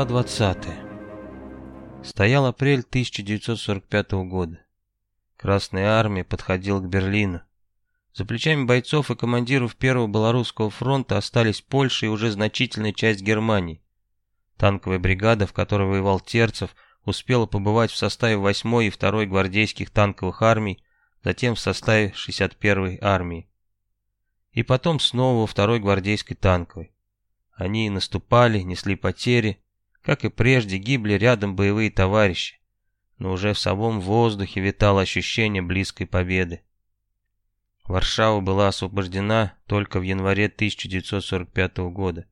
Глава 20. Стоял апрель 1945 года. Красная армия подходила к Берлину. За плечами бойцов и командиров Первого Белорусского фронта остались Польша и уже значительная часть Германии. Танковая бригада, в которой воевал Терцев, успела побывать в составе 8-й и 2-й гвардейских танковых армий, затем в составе 61-й армии. И потом снова во 2-й гвардейской танковой. Они наступали, несли потери. Как и прежде, гибли рядом боевые товарищи. Но уже в самом воздухе витало ощущение близкой победы. Варшава была освобождена только в январе 1945 года.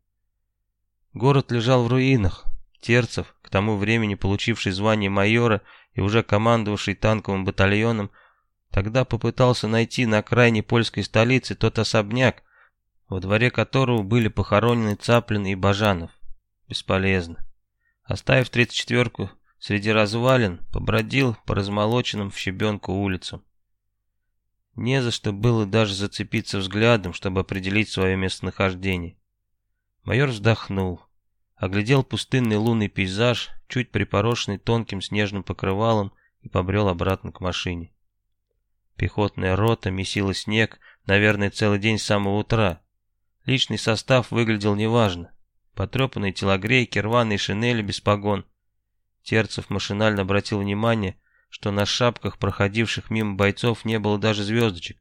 Город лежал в руинах. Терцев, к тому времени получивший звание майора и уже командовавший танковым батальоном, тогда попытался найти на окраине польской столицы тот особняк, во дворе которого были похоронены Цаплин и Бажанов. Бесполезно. Оставив тридцать четверку среди развалин, побродил по размолоченным в щебенку улицам. Не за что было даже зацепиться взглядом, чтобы определить свое местонахождение. Майор вздохнул, оглядел пустынный лунный пейзаж, чуть припорошенный тонким снежным покрывалом, и побрел обратно к машине. Пехотная рота месила снег, наверное, целый день с самого утра. Личный состав выглядел неважно. Потрепанные телогрейки, рваные шинели без погон. Терцев машинально обратил внимание, что на шапках проходивших мимо бойцов не было даже звездочек.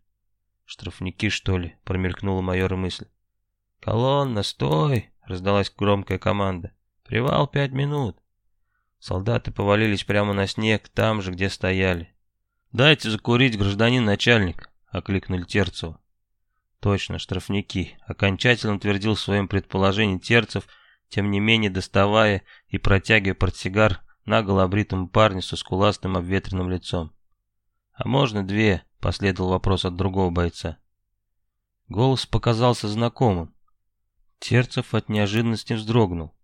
«Штрафники, что ли?» — промелькнула майора мысль. «Колонна, стой!» — раздалась громкая команда. «Привал пять минут!» Солдаты повалились прямо на снег, там же, где стояли. «Дайте закурить, гражданин начальник!» — окликнули Терцева. Точно, штрафники. Окончательно утвердил в своем предположении Терцев, тем не менее доставая и протягивая портсигар наголо обритому парню со скуластым обветренным лицом. «А можно две?» — последовал вопрос от другого бойца. Голос показался знакомым. Терцев от неожиданности вздрогнул.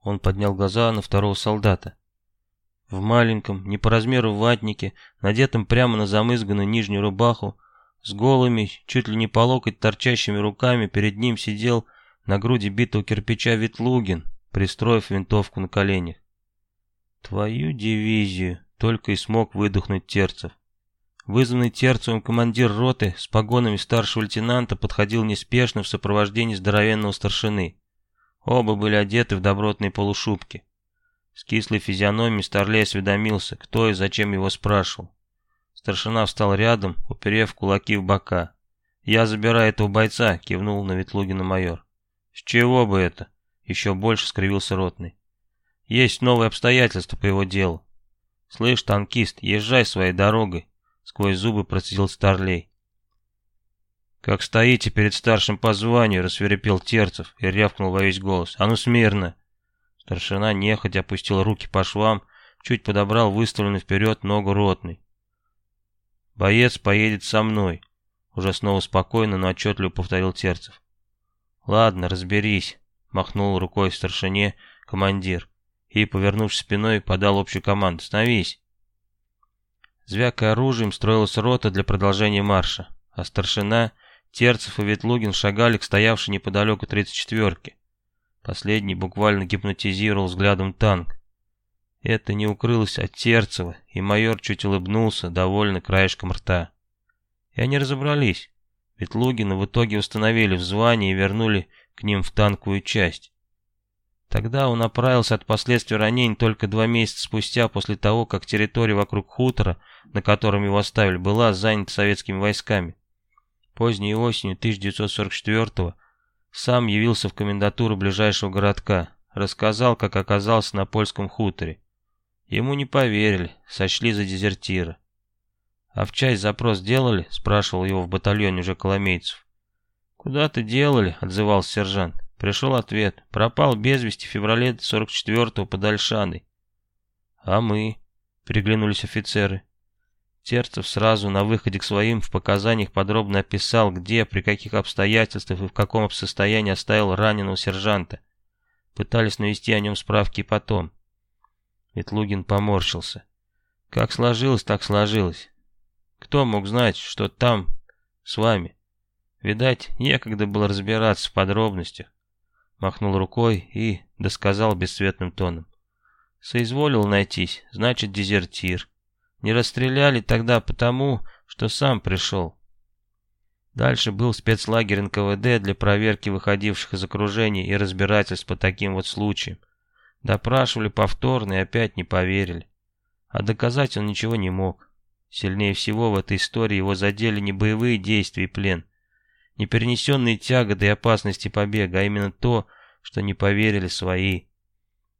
Он поднял глаза на второго солдата. В маленьком, не по размеру ватнике, надетом прямо на замызганную нижнюю рубаху, с голыми, чуть ли не по локоть торчащими руками перед ним сидел на груди битого кирпича Ветлугин, пристроив винтовку на коленях. «Твою дивизию!» — только и смог выдохнуть Терцев. Вызванный Терцевым командир роты с погонами старшего лейтенанта подходил неспешно в сопровождении здоровенного старшины. Оба были одеты в добротные полушубки. С кислой физиономией Старлей осведомился, кто и зачем его спрашивал. Старшина встал рядом, уперев кулаки в бока. «Я забираю этого бойца», — кивнул на Ветлугина майор. «С чего бы это?» — еще больше скривился ротный. «Есть новые обстоятельства по его делу». «Слышь, танкист, езжай своей дорогой», — сквозь зубы процедил Старлей. «Как стоите перед старшим по званию», — рассверепел Терцев и рявкнул во весь голос. «А ну смирно!» Старшина нехотя опустил руки по швам, чуть подобрал выставленный вперед ногу ротный. «Боец поедет со мной», — уже снова спокойно, но отчетливо повторил Терцев. «Ладно, разберись», — махнул рукой старшине командир и, повернувшись спиной, подал общую команду. «Становись!» Звякая оружием, строилась рота для продолжения марша, а старшина, Терцев и Ветлугин шагали к стоявшей неподалеку 34-ке. Последний буквально гипнотизировал взглядом танк. Это не укрылось от Терцева, и майор чуть улыбнулся, довольно краешком рта. И они разобрались, ведь Лугина в итоге установили в звании и вернули к ним в танковую часть. Тогда он оправился от последствий ранений только два месяца спустя после того, как территория вокруг хутора, на котором его оставили, была занята советскими войсками. Поздней осенью 1944-го сам явился в комендатуру ближайшего городка, рассказал, как оказался на польском хуторе. Ему не поверили, сочли за дезертира. «А в часть запрос делали?» — спрашивал его в батальоне уже Коломейцев. «Куда ты делали?» — отзывался сержант. Пришел ответ. «Пропал без вести в феврале 44-го под Альшаной». «А мы?» — приглянулись офицеры. Терцев сразу на выходе к своим в показаниях подробно описал, где, при каких обстоятельствах и в каком состоянии оставил раненого сержанта. Пытались навести о нем справки потом. Ветлугин поморщился. Как сложилось, так сложилось. Кто мог знать, что там с вами? Видать, некогда было разбираться в подробностях. Махнул рукой и, да сказал бесцветным тоном. Соизволил найтись, значит дезертир. Не расстреляли тогда потому, что сам пришел. Дальше был спецлагерь НКВД для проверки выходивших из окружения и разбирательств по таким вот случаям. Допрашивали повторно и опять не поверили. А доказать он ничего не мог. Сильнее всего в этой истории его задели не боевые действия и плен, не перенесенные тяготы и опасности побега, а именно то, что не поверили свои.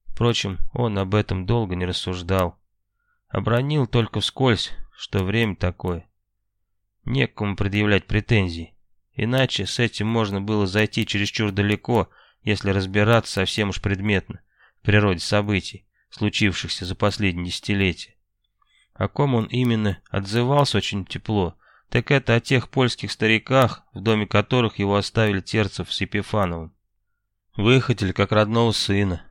Впрочем, он об этом долго не рассуждал. Обронил только вскользь, что время такое. Некому предъявлять претензий. Иначе с этим можно было зайти чересчур далеко, если разбираться совсем уж предметно природе событий, случившихся за последние десятилетия. О ком он именно отзывался очень тепло, так это о тех польских стариках, в доме которых его оставили Терцев с Епифановым. Выхотели как родного сына.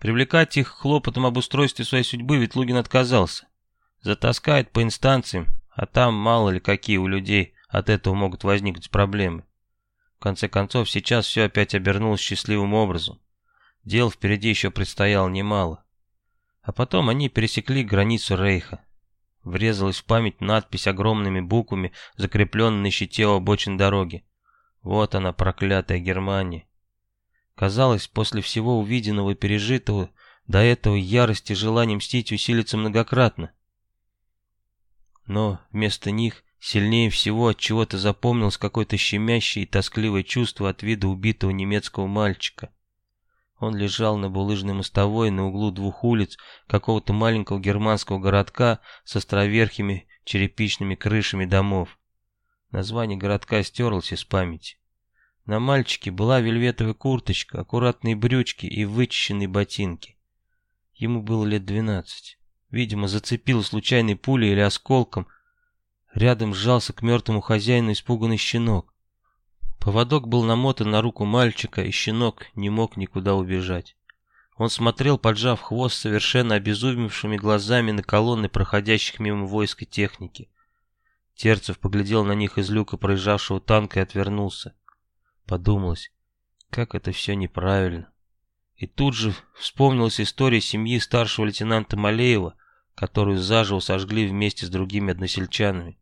Привлекать их хлопотом об устройстве своей судьбы Ветлугин отказался. Затаскает по инстанциям, а там мало ли какие у людей от этого могут возникнуть проблемы. В конце концов, сейчас все опять обернулось счастливым образом. Дел впереди еще предстояло немало. А потом они пересекли границу Рейха. Врезалась в память надпись огромными буквами, закрепленная на щите у обочин дороги. Вот она, проклятая Германия. Казалось, после всего увиденного и пережитого, до этого ярость и желание мстить усилится многократно. Но вместо них сильнее всего от чего-то запомнилось какое-то щемящее и тоскливое чувство от вида убитого немецкого мальчика. Он лежал на булыжной мостовой на углу двух улиц какого-то маленького германского городка с островерхими черепичными крышами домов. Название городка стерлось из памяти. На мальчике была вельветовая курточка, аккуратные брючки и вычищенные ботинки. Ему было лет двенадцать. Видимо, зацепил случайной пулей или осколком. Рядом сжался к мертвому хозяину испуганный щенок. Поводок был намотан на руку мальчика, и щенок не мог никуда убежать. Он смотрел, поджав хвост, совершенно обезумевшими глазами на колонны проходящих мимо войск и техники. Терцев поглядел на них из люка проезжавшего танка и отвернулся. Подумалось, как это все неправильно. И тут же вспомнилась история семьи старшего лейтенанта Малеева, которую заживо сожгли вместе с другими односельчанами.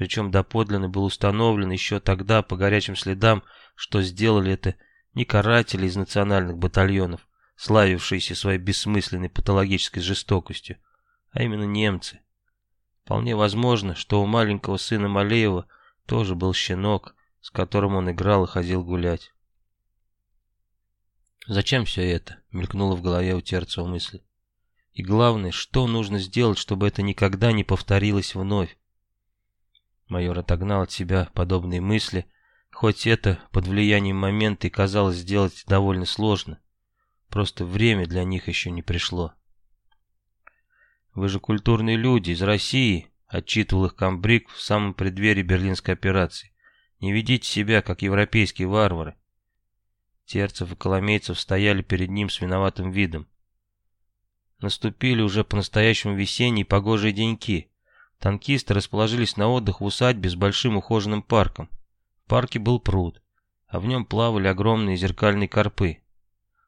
Причем доподлинно было установлено еще тогда по горячим следам, что сделали это не каратели из национальных батальонов, славившиеся своей бессмысленной патологической жестокостью, а именно немцы. Вполне возможно, что у маленького сына Малеева тоже был щенок, с которым он играл и ходил гулять. «Зачем все это?» — мелькнула в голове у Терцева мысль. «И главное, что нужно сделать, чтобы это никогда не повторилось вновь?» Майор отогнал от себя подобные мысли, хоть это под влиянием момента и казалось сделать довольно сложно. Просто время для них еще не пришло. «Вы же культурные люди из России», — отчитывал их комбриг в самом преддверии берлинской операции. Не ведите себя, как европейские варвары. Терцев и Коломейцев стояли перед ним с виноватым видом. Наступили уже по-настоящему весенние погожие деньки. Танкисты расположились на отдых в усадьбе с большим ухоженным парком. В парке был пруд, а в нем плавали огромные зеркальные карпы.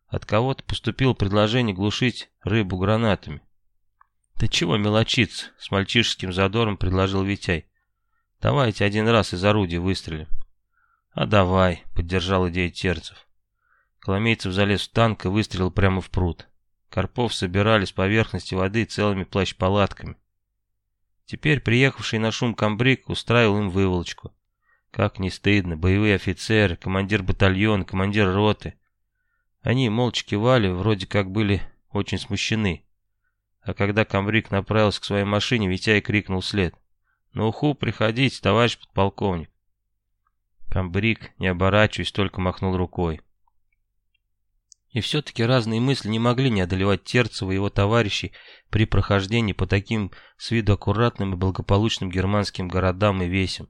От кого-то поступило предложение глушить рыбу гранатами. «Да чего мелочиться?» — с мальчишеским задором предложил Витяй. Давайте один раз из орудия выстрелим. А давай, поддержал идею Терцев. Коломейцев залез в танк и выстрелил прямо в пруд. Карпов собирали с поверхности воды целыми плащ-палатками. Теперь приехавший на шум комбриг устраивал им выволочку. Как не стыдно, боевые офицеры, командир батальона, командир роты. Они молча кивали, вроде как были очень смущены. А когда комбриг направился к своей машине, Витяй крикнул вслед. На уху приходите, товарищ подполковник. Камбрик, не оборачиваясь, только махнул рукой. И все-таки разные мысли не могли не одолевать Терцева и его товарищей при прохождении по таким с виду аккуратным и благополучным германским городам и весям.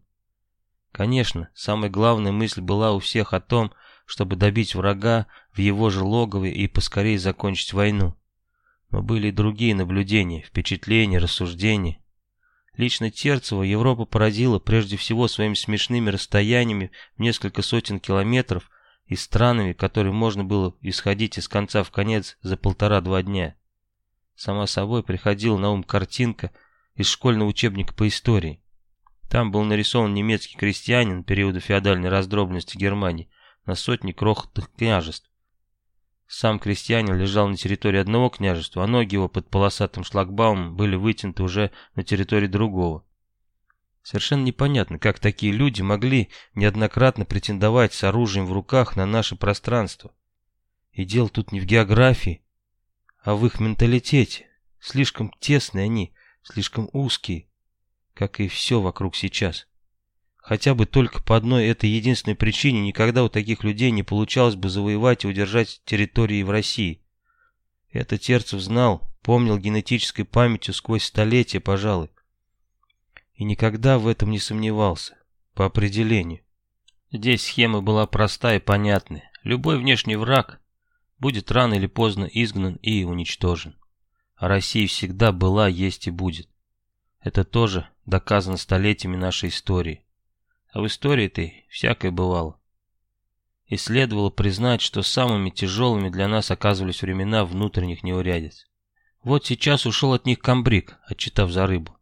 Конечно, самая главная мысль была у всех о том, чтобы добить врага в его же логове и поскорее закончить войну. Но были и другие наблюдения, впечатления, рассуждения. Лично Терцева Европа поразила прежде всего своими смешными расстояниями в несколько сотен километров и странами, которые можно было исходить из конца в конец за полтора-два дня. Сама собой приходила на ум картинка из школьного учебника по истории. Там был нарисован немецкий крестьянин периода феодальной раздробленности Германии на сотни крохотных княжеств. Сам крестьянин лежал на территории одного княжества, а ноги его под полосатым шлагбаумом были вытянуты уже на территории другого. Совершенно непонятно, как такие люди могли неоднократно претендовать с оружием в руках на наше пространство. И дело тут не в географии, а в их менталитете. Слишком тесные они, слишком узкие, как и все вокруг сейчас. Хотя бы только по одной этой единственной причине никогда у таких людей не получалось бы завоевать и удержать территории в России. Это Терцев знал, помнил генетической памятью сквозь столетия, пожалуй и никогда в этом не сомневался, по определению. Здесь схема была проста и понятная. Любой внешний враг будет рано или поздно изгнан и уничтожен. А Россия всегда была, есть и будет. Это тоже доказано столетиями нашей истории. А в истории-то всякое бывало. И следовало признать, что самыми тяжелыми для нас оказывались времена внутренних неурядиц. Вот сейчас ушел от них комбриг, отчитав за рыбу.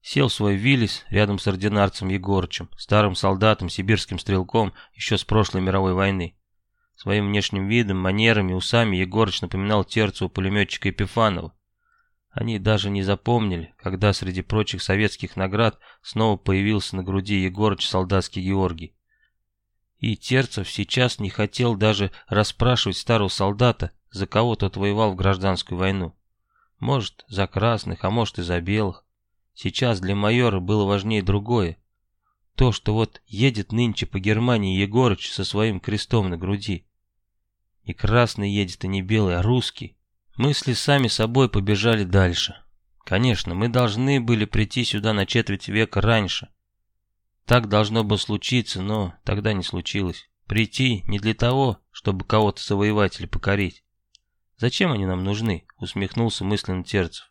Сел в свой Виллис рядом с ординарцем Егорычем, старым солдатом, сибирским стрелком еще с прошлой мировой войны. Своим внешним видом, манерами, усами Егорыч напоминал терцу пулеметчика Епифанова. Они даже не запомнили, когда среди прочих советских наград снова появился на груди Егорыч солдатский Георгий. И Терцев сейчас не хотел даже расспрашивать старого солдата, за кого тот воевал в гражданскую войну. Может, за красных, а может и за белых. Сейчас для майора было важнее другое. То, что вот едет нынче по Германии Егорыч со своим крестом на груди. И красный едет, и не белый, а русский. Мысли сами собой побежали дальше. Конечно, мы должны были прийти сюда на четверть века раньше. Так должно было случиться, но тогда не случилось. Прийти не для того, чтобы кого-то завоевать или покорить. Зачем они нам нужны? Усмехнулся мысленно Терцев.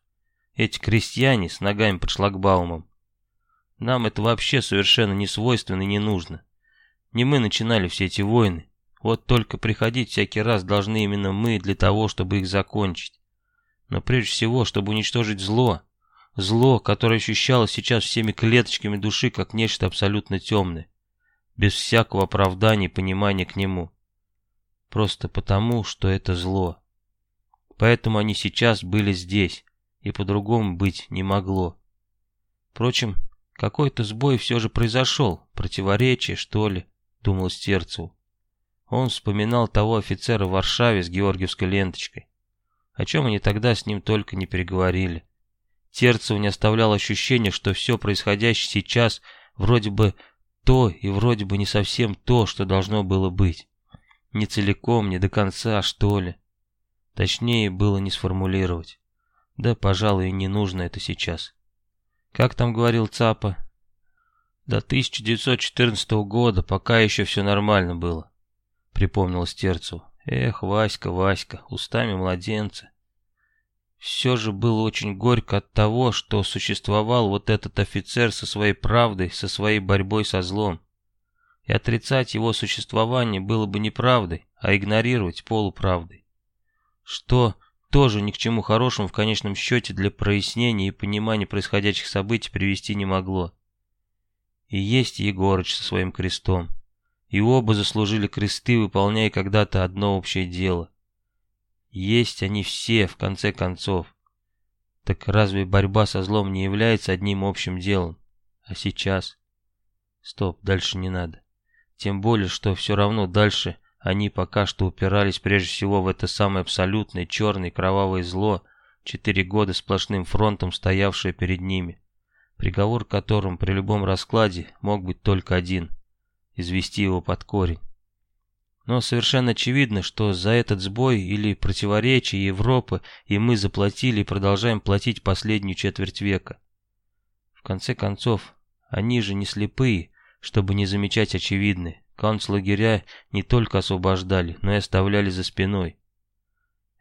Эти крестьяне с ногами под шлагбаумом. Нам это вообще совершенно не свойственно и не нужно. Не мы начинали все эти войны. Вот только приходить всякий раз должны именно мы для того, чтобы их закончить. Но прежде всего, чтобы уничтожить зло. Зло, которое ощущалось сейчас всеми клеточками души, как нечто абсолютно темное. Без всякого оправдания и понимания к нему. Просто потому, что это зло. Поэтому они сейчас были здесь, и по-другому быть не могло. Впрочем, какой-то сбой все же произошел, противоречие, что ли, думал Стерцеву. Он вспоминал того офицера в Варшаве с георгиевской ленточкой. О чем они тогда с ним только не переговорили. Терцев не оставлял ощущения, что все происходящее сейчас вроде бы то и вроде бы не совсем то, что должно было быть. Не целиком, не до конца, что ли. Точнее было не сформулировать. Да, пожалуй, не нужно это сейчас. Как там говорил Цапа? До 1914 года пока еще все нормально было, припомнил Стерцу. Эх, Васька, Васька, устами младенца. Все же было очень горько от того, что существовал вот этот офицер со своей правдой, со своей борьбой со злом. И отрицать его существование было бы неправдой, а игнорировать полуправдой. Что тоже ни к чему хорошему в конечном счете для прояснения и понимания происходящих событий привести не могло. И есть Егорыч со своим крестом. И оба заслужили кресты, выполняя когда-то одно общее дело. Есть они все, в конце концов. Так разве борьба со злом не является одним общим делом? А сейчас? Стоп, дальше не надо. Тем более, что все равно дальше они пока что упирались прежде всего в это самое абсолютное черное кровавое зло, четыре года сплошным фронтом стоявшее перед ними, приговор которым при любом раскладе мог быть только один – извести его под корень. Но совершенно очевидно, что за этот сбой или противоречие Европы и мы заплатили и продолжаем платить последнюю четверть века. В конце концов, они же не слепые, чтобы не замечать очевидное. Концлагеря не только освобождали, но и оставляли за спиной.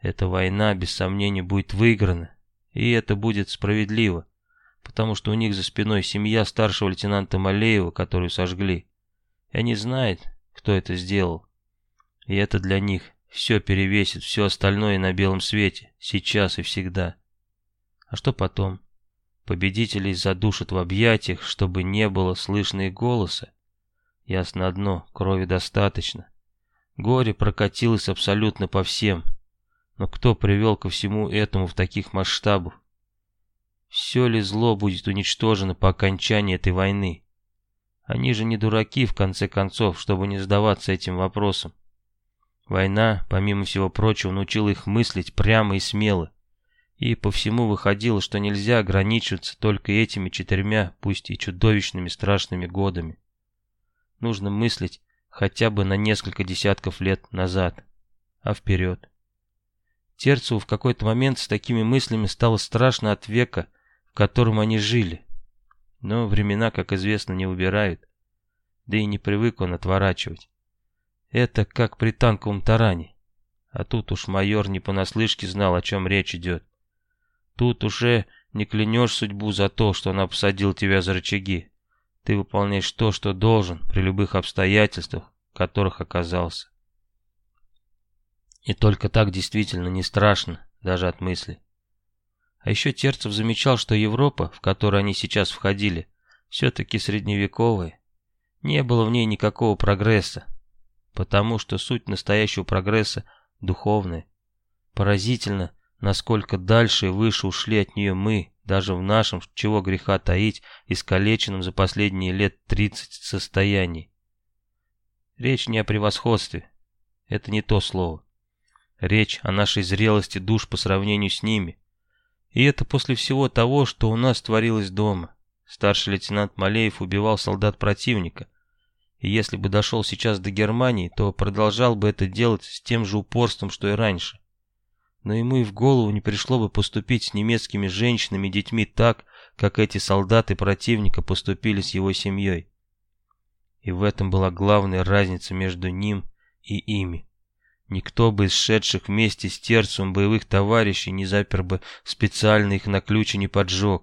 Эта война, без сомнения, будет выиграна, и это будет справедливо, потому что у них за спиной семья старшего лейтенанта Малеева, которую сожгли. И они знают, кто это сделал. И это для них все перевесит все остальное на белом свете, сейчас и всегда. А что потом? Победителей задушат в объятиях, чтобы не было слышно их голоса. Ясно одно, крови достаточно. Горе прокатилось абсолютно по всем. Но кто привел ко всему этому в таких масштабах? Все ли зло будет уничтожено по окончании этой войны? Они же не дураки, в конце концов, чтобы не задаваться этим вопросом. Война, помимо всего прочего, научила их мыслить прямо и смело. И по всему выходило, что нельзя ограничиваться только этими четырьмя, пусть и чудовищными страшными годами. Нужно мыслить хотя бы на несколько десятков лет назад, а вперед. Терцеву в какой-то момент с такими мыслями стало страшно от века, в котором они жили. Но времена, как известно, не убирают. Да и не привык он отворачивать. Это как при танковом таране. А тут уж майор не понаслышке знал, о чем речь идет. Тут уже не клянешь судьбу за то, что она посадила тебя за рычаги. Ты выполняешь то, что должен, при любых обстоятельствах, в которых оказался. И только так действительно не страшно, даже от мысли. А еще Терцев замечал, что Европа, в которую они сейчас входили, все-таки средневековая. Не было в ней никакого прогресса, потому что суть настоящего прогресса духовная. Поразительно, насколько дальше и выше ушли от нее мы, даже в нашем, чего греха таить, искалеченном за последние лет 30 состоянии. Речь не о превосходстве, это не то слово. Речь о нашей зрелости душ по сравнению с ними. И это после всего того, что у нас творилось дома. Старший лейтенант Малеев убивал солдат противника, и если бы дошел сейчас до Германии, то продолжал бы это делать с тем же упорством, что и раньше. Но ему и в голову не пришло бы поступить с немецкими женщинами и детьми так, как эти солдаты противника поступили с его семьей. И в этом была главная разница между ним и ими. Никто бы из шедших вместе с терцем боевых товарищей не запер бы специально их на ключ и не поджег.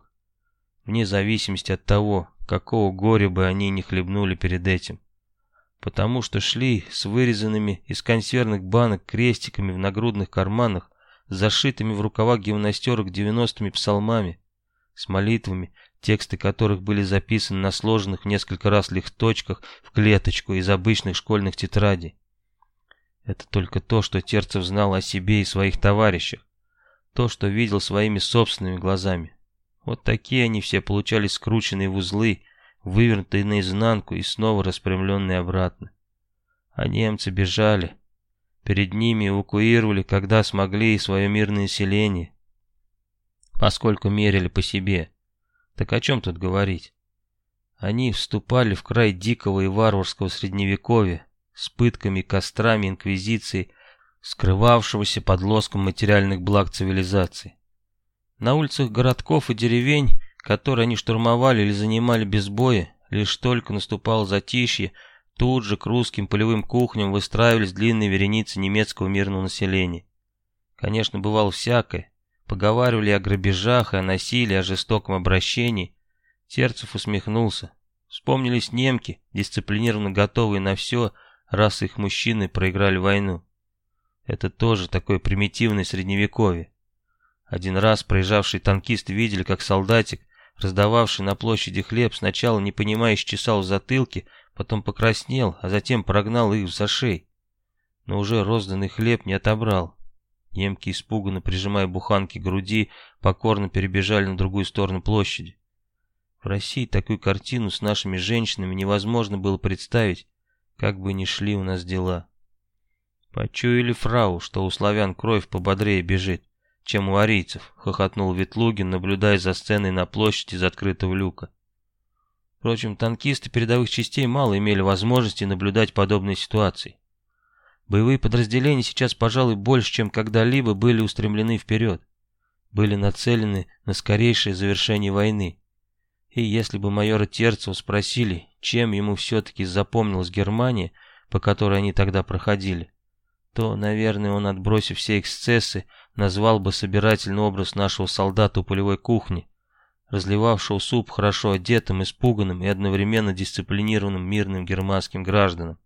Вне зависимости от того, какого горя бы они не хлебнули перед этим потому что шли с вырезанными из консервных банок крестиками в нагрудных карманах, зашитыми в рукавах гимнастерок девяностыми псалмами, с молитвами, тексты которых были записаны на сложенных несколько раз лихточках в клеточку из обычных школьных тетрадей. Это только то, что Терцев знал о себе и своих товарищах, то, что видел своими собственными глазами. Вот такие они все получались скрученные в узлы, вывернутые наизнанку и снова распрямленные обратно. А немцы бежали. Перед ними эвакуировали, когда смогли, и свое мирное селение. Поскольку мерили по себе. Так о чем тут говорить? Они вступали в край дикого и варварского средневековья, с пытками, кострами, инквизицией, скрывавшегося под лоском материальных благ цивилизации. На улицах городков и деревень который они штурмовали или занимали без боя, лишь только наступал затишье, тут же к русским полевым кухням выстраивались длинные вереницы немецкого мирного населения. Конечно, бывало всякое. Поговаривали о грабежах, о насилии, о жестоком обращении. Терцев усмехнулся. Вспомнились немки, дисциплинированно готовые на все, раз их мужчины проиграли войну. Это тоже такое примитивное средневековье. Один раз проезжавшие танкисты видели, как солдатик раздававший на площади хлеб, сначала не понимая чесал в затылке, потом покраснел, а затем прогнал их в зашей. Но уже розданный хлеб не отобрал. Немки, испуганно прижимая буханки к груди, покорно перебежали на другую сторону площади. В России такую картину с нашими женщинами невозможно было представить, как бы ни шли у нас дела. Почуяли фрау, что у славян кровь пободрее бежит чем у арийцев», — хохотнул Ветлугин, наблюдая за сценой на площади из открытого люка. Впрочем, танкисты передовых частей мало имели возможности наблюдать подобные ситуации. Боевые подразделения сейчас, пожалуй, больше, чем когда-либо были устремлены вперед, были нацелены на скорейшее завершение войны. И если бы майора Терцева спросили, чем ему все-таки запомнилась Германия, по которой они тогда проходили, то, наверное, он, отбросив все эксцессы, назвал бы собирательный образ нашего солдата у полевой кухни, разливавшего суп хорошо одетым, испуганным и одновременно дисциплинированным мирным германским гражданам.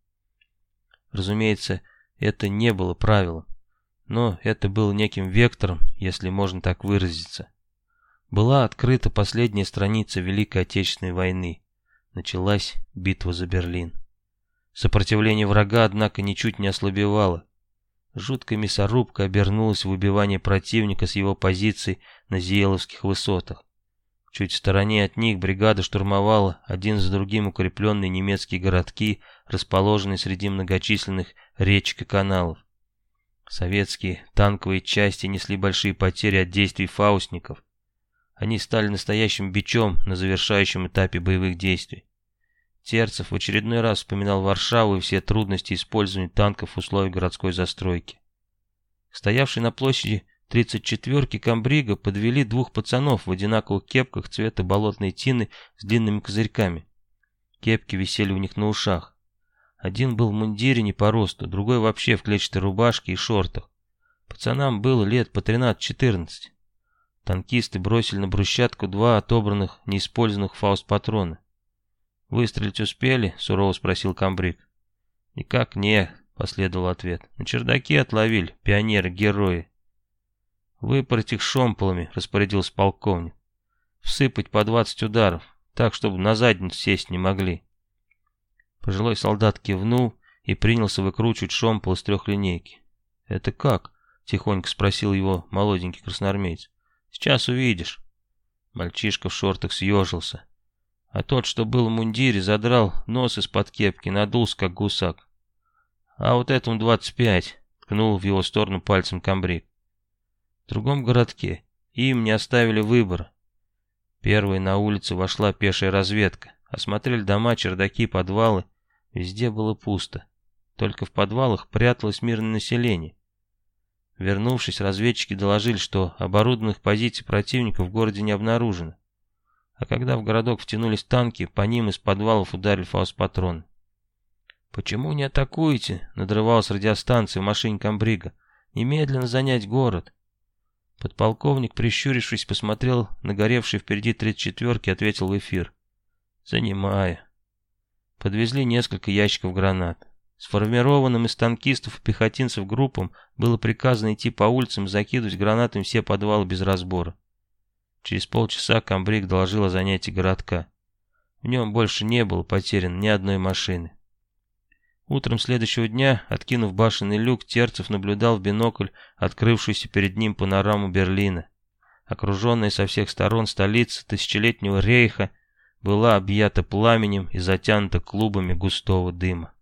Разумеется, это не было правилом. Но это было неким вектором, если можно так выразиться. Была открыта последняя страница Великой Отечественной войны. Началась битва за Берлин. Сопротивление врага, однако, ничуть не ослабевало. Жуткая мясорубка обернулась в убивание противника с его позиций на Зиеловских высотах. Чуть в стороне от них бригада штурмовала один за другим укрепленные немецкие городки, расположенные среди многочисленных речек и каналов. Советские танковые части несли большие потери от действий фаустников. Они стали настоящим бичом на завершающем этапе боевых действий. Терцев в очередной раз вспоминал Варшаву и все трудности использования танков в условиях городской застройки. Стоявший на площади 34-ки комбрига подвели двух пацанов в одинаковых кепках цвета болотной тины с длинными козырьками. Кепки висели у них на ушах. Один был в мундире не по росту, другой вообще в клетчатой рубашке и шортах. Пацанам было лет по 13-14. Танкисты бросили на брусчатку два отобранных, неиспользованных фауст-патрона. «Выстрелить успели?» — сурово спросил комбриг. «Никак не», — последовал ответ. «На чердаке отловили, пионеры-герои». «Выпороть их шомполами», — распорядился полковник. «Всыпать по двадцать ударов, так, чтобы на задницу сесть не могли». Пожилой солдат кивнул и принялся выкручивать шомпол из трехлинейки. «Это как?» — тихонько спросил его молоденький красноармеец. «Сейчас увидишь». Мальчишка в шортах съежился, а тот, что был в мундире, задрал нос из-под кепки, надулся, как гусак. «А вот этому двадцать пять», — ткнул в его сторону пальцем комбриг. В другом городке им не оставили выбора. Первой на улице вошла пешая разведка. Осмотрели дома, чердаки, подвалы. Везде было пусто. Только в подвалах пряталось мирное население. Вернувшись, разведчики доложили, что оборудованных позиций противника в городе не обнаружено. А когда в городок втянулись танки, по ним из подвалов ударили фаустпатроны. «Почему не атакуете?» — надрывалась радиостанция в машине комбрига. «Немедленно занять город». Подполковник, прищурившись, посмотрел на горевший впереди 34-ки и ответил в эфир. «Занимаю». Подвезли несколько ящиков гранат. Сформированным из танкистов и пехотинцев группам было приказано идти по улицам и закидывать гранатами все подвалы без разбора. Через полчаса комбриг доложил о занятии городка. В нем больше не было потерян ни одной машины. Утром следующего дня, откинув башенный люк, Терцев наблюдал в бинокль открывшуюся перед ним панораму Берлина. Окруженная со всех сторон столица тысячелетнего рейха была объята пламенем и затянута клубами густого дыма.